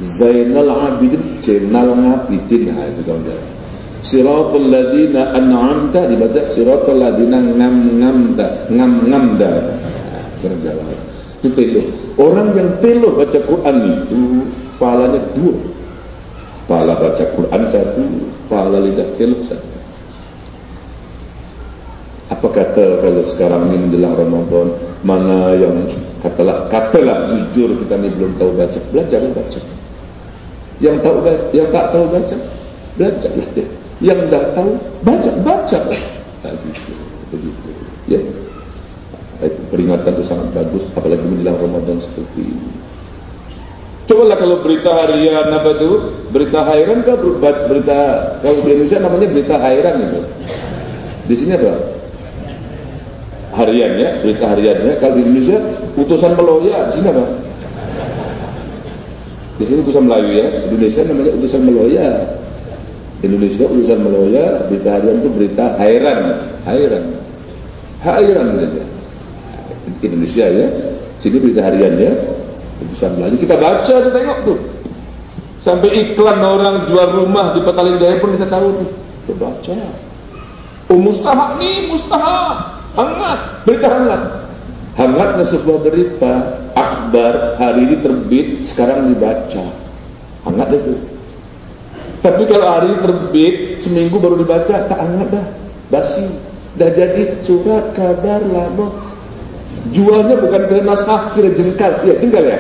Zainal Abidin, Zainal Abidin. Ha, itu kawan dia. Siratul ladina an'amta dibaca siratul ladina ngam-ngamta, ngam-ngamda. Kira jalan. Itu teluh. Orang yang teluh baca Quran itu pahalanya dua. Pahala baca Quran satu, pahala lidah teluh satu. Apa kata kalau sekarang ini menjelang Ramadan Mana yang katalah Katalah jujur kita ni belum tahu baca Belajar baca Yang tahu yang tak tahu baca Belajarlah dia Yang dah tahu baca Baca lah Begitu, begitu. Ya itu peringatan itu sangat bagus apalagi menjelang Ramadan seperti ini Cobalah kalau berita harian apa itu berita hairan kan berita kalau di Indonesia namanya berita hairan itu. Di sini apa? Harian ya, berita hariannya. Kalau di Indonesia utusan Meloya di sini apa? Di sini utusan Melayu ya. Indonesia namanya utusan Meloya. Indonesia utusan Meloya, berita harian itu berita hairan, hairan. Hairan saja. Indonesia ya. Sini berita harian ya. Utusan Melayu. Kita baca, kita tengok tuh. Sampai iklan orang jual rumah di Petaling Jaya pun kita tahu tuh. Kita baca. Oh mustahak nih, mustahak. Hangat, berita hangat. Hangatnya sebuah berita, akbar hari ini terbit, sekarang dibaca. Hangat itu. Tapi kalau hari terbit, seminggu baru dibaca, tak hangat dah. Basi. Dah jadi surat kabar lama Jualnya bukan kira naskah, kira jengkal. Iya, jengkal ya?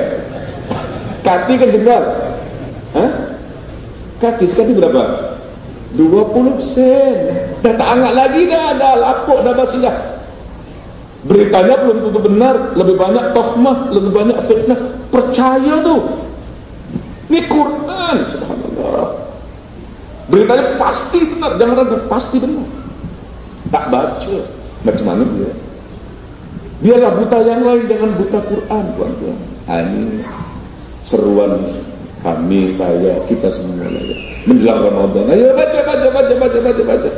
Kaki kan jengkal. Hah? Kaki sekali berapa? 20 sen. Dah tak hangat lagi dah, dah lapuk dah basi dah. Beritanya belum tentu benar, lebih banyak tohmah, lebih banyak fitnah. Percaya tuh. Ini Quran, subhanallah. Beritanya pasti benar, jangan ragu, pasti benar. Tak baca, macam mana dia? Biarlah buta yang lain dengan buta Quran, tuan-tuan. Ini seruan kami, saya, kita semua ya. Menjelang Ramadan. Ayo baca, baca, baca, baca, baca, baca.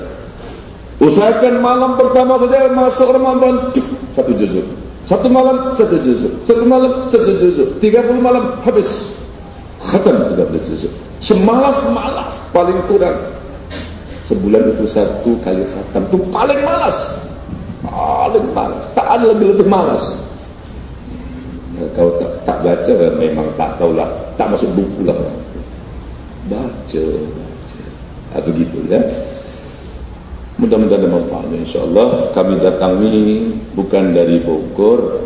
Usahakan malam pertama saja masuk Ramadan satu juzuk. Satu malam satu juzuk. Satu malam satu. Tiga puluh malam habis. Khatam puluh juzuk. Semalas-malas paling kurang. Sebulan itu satu kali khatam. Itu paling malas. Paling malas. Tak ada lagi lebih malas. Ya, kalau tak, tak baca memang tak tahulah. Tak masuk buku lah. Baca baca. Nah, begitu ya. Mudah-mudahan ada manfaatnya insyaAllah. Kami datangi bukan dari Bogor.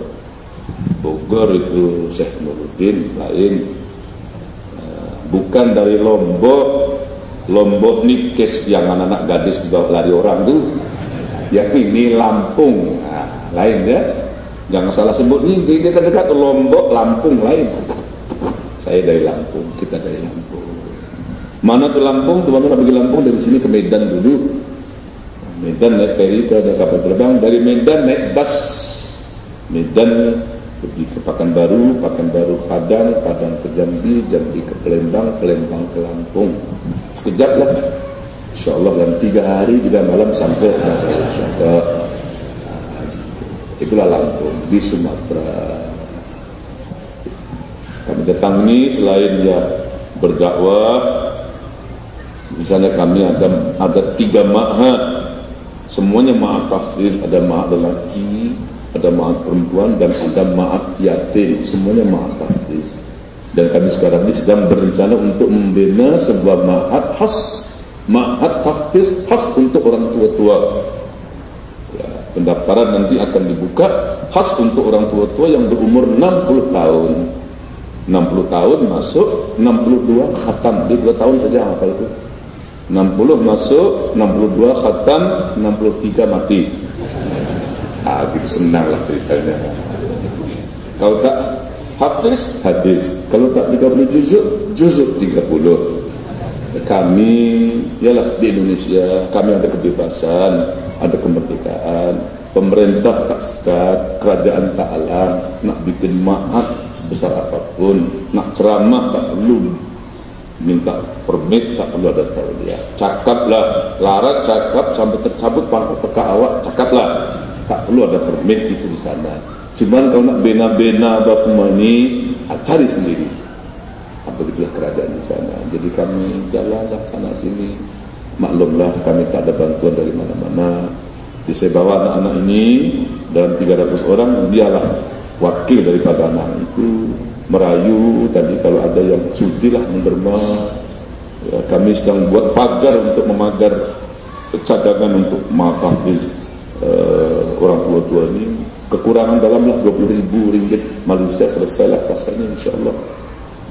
Bogor itu Syekh Nuruddin lain bukan dari Lombok. Lombok kes yang anak-anak gadis dibawa lari orang tuh ya ini Lampung. Nah, lain ya. Jangan salah sebut ini di dekat-dekat Lombok Lampung lain. Saya dari Lampung kita dari Lampung. Mana tuh Lampung? Teman-teman pergi Lampung? Dari sini ke Medan dulu. Medan naik ferry ke ada kapal terbang. Dari Medan naik bus Medan pergi ke Pakanbaru, Pakanbaru Padang, Padang ke Jambi, Jambi ke Palembang, Palembang ke Lampung. Sekejap lah InsyaAllah dalam tiga hari tiga malam sampai ke itulah Lampung di Sumatera. Kami datang ini selain ya berdakwah misalnya kami ada ada tiga ma'had semuanya ma'had tahfiz ada ma'had lelaki ada ma'had perempuan dan ada ma'had yatim semuanya ma'had tahfiz dan kami sekarang ini sedang berencana untuk membina sebuah ma'had khas Ma'had tahfiz khas untuk orang tua-tua. Ya, pendaftaran nanti akan dibuka khas untuk orang tua-tua yang berumur 60 tahun. 60 tahun masuk, 62 khatam. Di 2 tahun saja hafal itu. 60 masuk, 62 khatam, 63 mati. Ah, gitu senang lah ceritanya. Kalau tak hafiz, hadis. Kalau tak 30 juzuk, juzuk 30 kami ialah di Indonesia kami ada kebebasan ada kemerdekaan. Pemerintah tak sekat kerajaan tak alam. Nak bikin maaf sebesar apa pun nak ceramah tak perlu. Minta permit tak perlu ada tauliah. Cakaplah larat cakap sampai tercabut pangkat teka awak cakaplah tak perlu ada permit itu di sana. Cuman kalau nak bena-bena apa semua ini ah, cari sendiri. Apa begitulah kerajaan di sana. Jadi kami jalanlah sana sini. Maklumlah kami tak ada bantuan dari mana-mana. Jadi saya bawa anak-anak ini dalam 300 orang dialah wakil daripada anak itu merayu. Tadi kalau ada yang sudilah menderma ya, kami sedang buat pagar untuk memagar cadangan untuk mahkafiz uh, orang tua-tua ini kekurangan dalamlah 20 ribu ringgit. Malaysia selesailah pasarnya insyaAllah.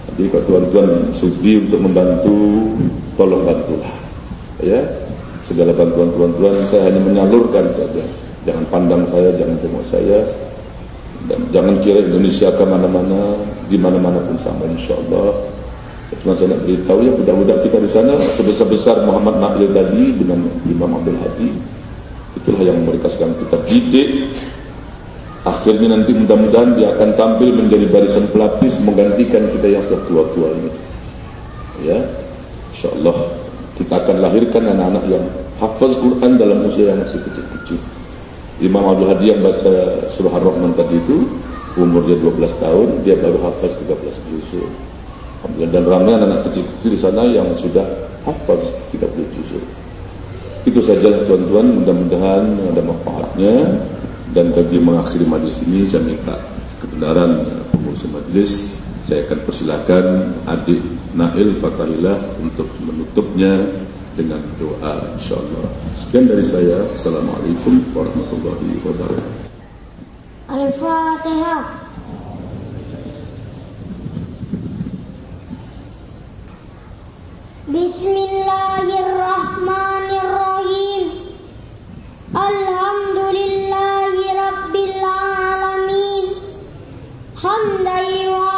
Jadi kalau tuan-tuan sudi untuk membantu tolong bantulah. Ya segala bantuan tuan-tuan saya hanya menyalurkan saja. Jangan pandang saya jangan tengok saya. Dan jangan kira Indonesia ke mana-mana di mana-mana pun sama insyaAllah. Cuma saya nak beritahu ya budak-budak kita di sana sebesar-besar Muhammad Nabil tadi dengan Imam Abdul Hadi itulah yang mereka sekarang kita. Didik akhirnya nanti mudah-mudahan dia akan tampil menjadi barisan pelapis menggantikan kita yang sudah tua-tua ini. Ya insyaAllah kita akan lahirkan anak-anak yang hafaz Quran dalam usia yang masih kecil-kecil. Imam Abdul Hadi yang baca surah Ar-Rahman tadi itu umur dia 12 tahun dia baru hafaz 13 juzul. Dan ramai anak-anak kecil-kecil di sana yang sudah hafaz 30 juzul itu saja tuan-tuan mudah-mudahan ada manfaatnya dan bagi mengakhiri majlis ini saya minta kebenaran pengurus majlis saya akan persilakan adik Nail Fatahillah untuk menutupnya dengan doa insyaallah. Sekian dari saya. Assalamualaikum warahmatullahi wabarakatuh. Al-Fatihah. Bismillahirrahmanirrahim. 恨的欲望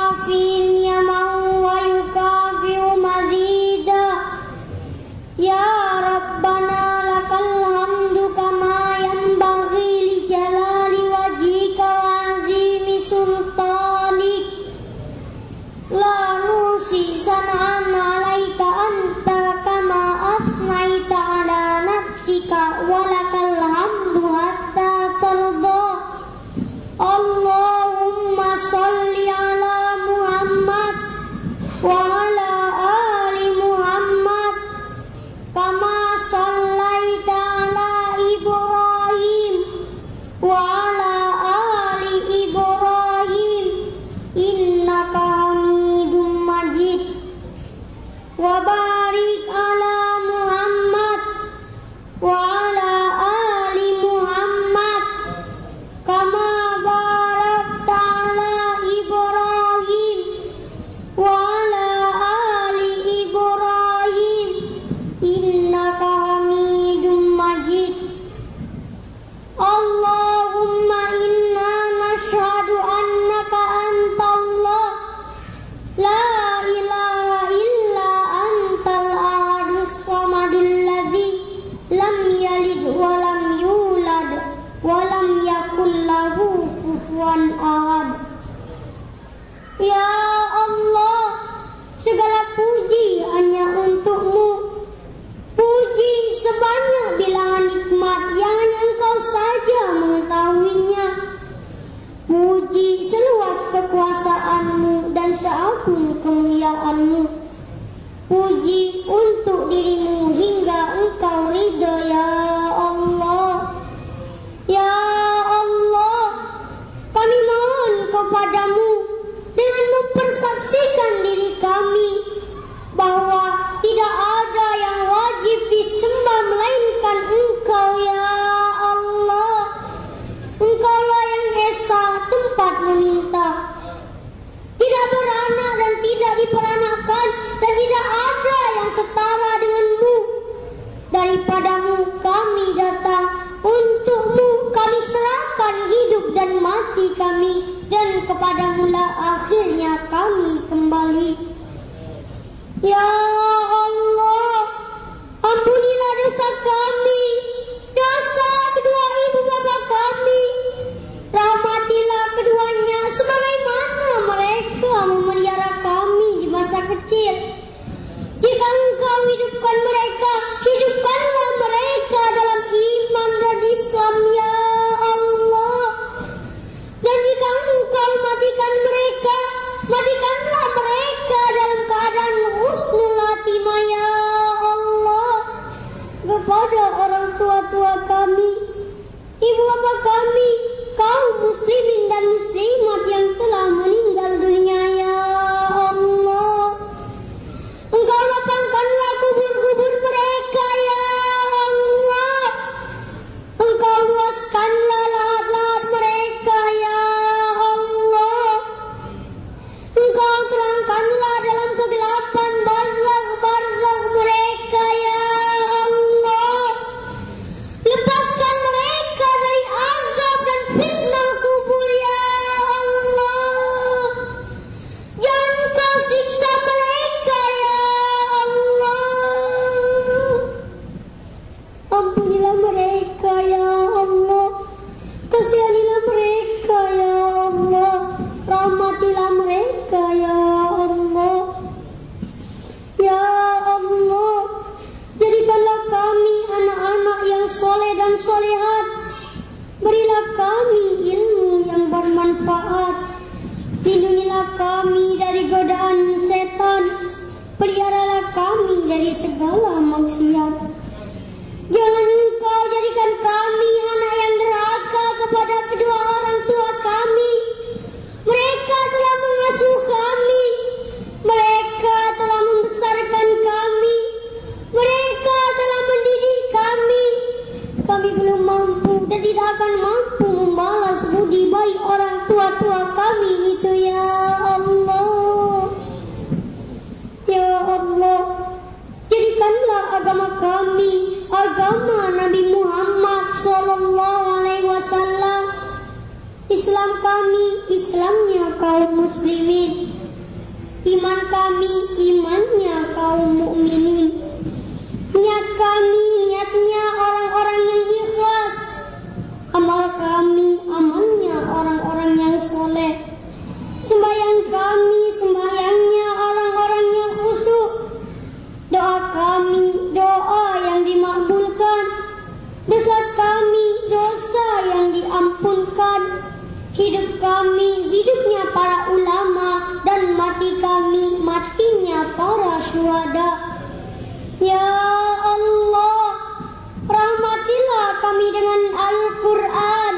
kami dengan Al-Quran.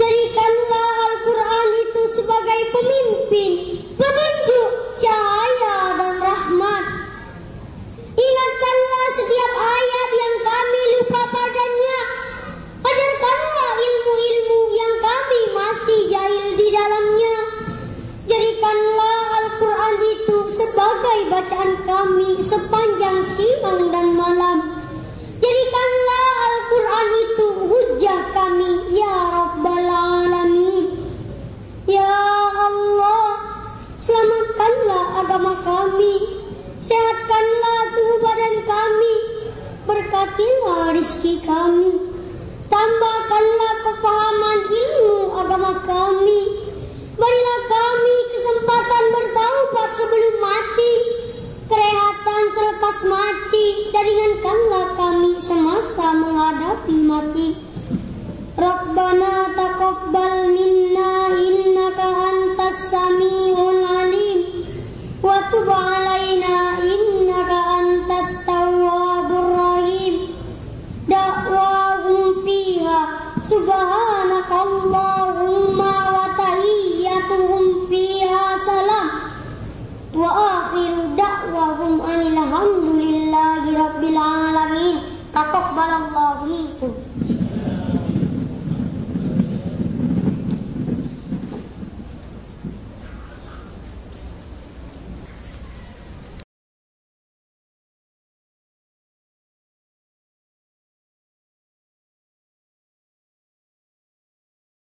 Jadikanlah Al-Quran itu sebagai pemimpin Petunjuk, cahaya dan rahmat. Ingatkanlah setiap ayat yang kami lupa padanya. Ajarkanlah ilmu-ilmu yang kami masih jahil di dalamnya. Jadikanlah Al-Quran itu sebagai bacaan kami sepanjang siang dan malam Al-Quran itu hujah kami Ya Rabbal Alamin. Ya Allah Selamatkanlah agama kami Sehatkanlah tubuh badan kami Berkatilah rizki kami Tambahkanlah kefahaman ilmu agama kami. Berilah kami kesempatan bertaubat sebelum mati selepas mati Dan kami semasa menghadapi mati. Rabbana taqabbal minna innaka antas sami'ul alim. Wa tub alaina innaka antat tawwabur rahim. Da'wahum fiha. Subhanakallahumma wa tahiyyatuhum fiha salam. Wa akhiru da'wahum anilhamdulillahi rabbil alamin. Minkum